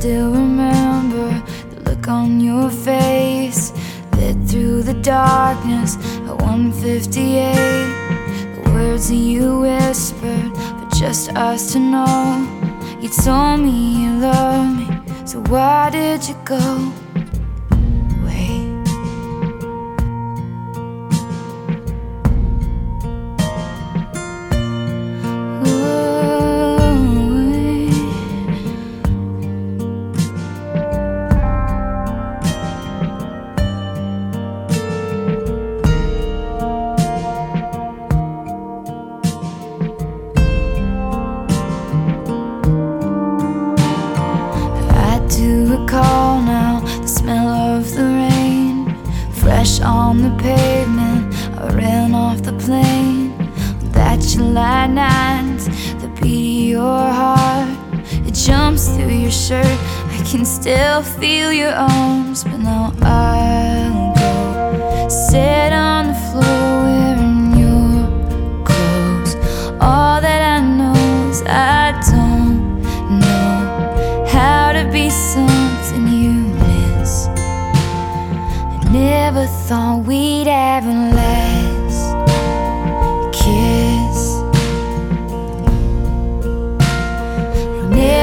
still remember the look on your face. Lit through the darkness at 158 The words that you whispered for just us to know. You told me you loved me, so why did you go? Plane That July night The beat of your heart. It jumps through your shirt. I can still feel your arms But now I'll go Sit on the floor wearing your clothes. All that I know is I don't know How to be some never thought we'd ever last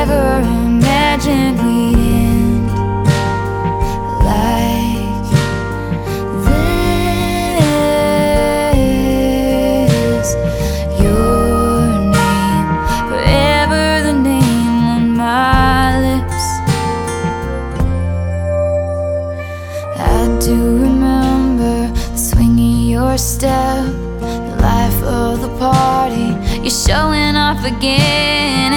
never imagined we'd end like this. Your name, forever the name on my lips. I do remember swinging your step, the life of the party. You're showing off again,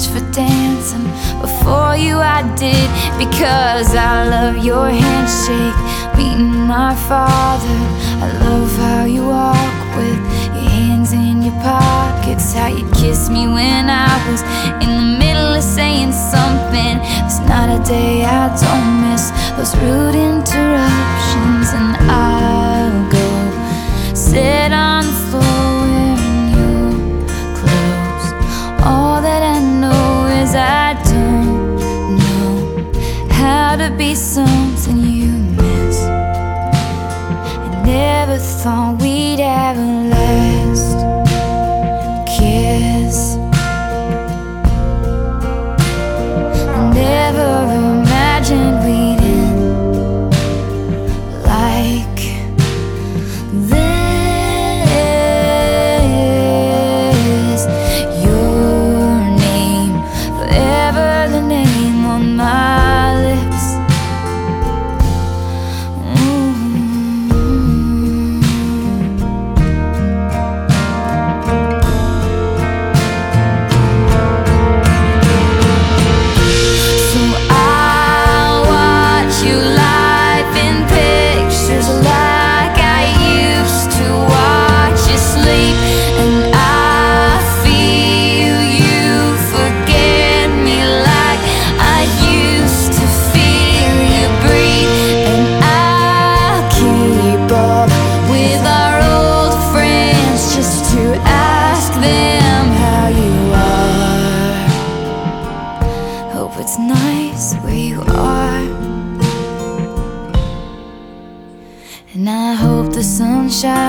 much for dancing, before you I did, because I love your handshake, meeting my father. I love how you walk with your hands in your pockets, how you kiss me when I was in the middle of saying something. There's not a day I don't miss those rude interruptions, and to be something you miss. I never thought we'd ever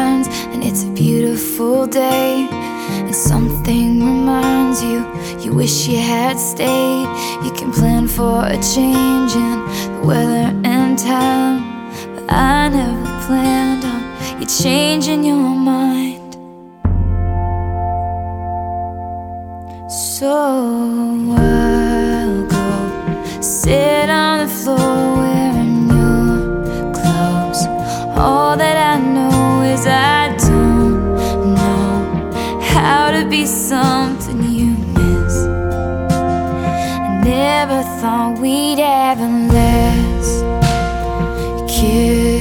shines and it's a beautiful day. And something reminds you you wish you had stayed. You can plan for a change in the weather and time. But I never planned on you changing your mind. Thought we'd ever last kiss.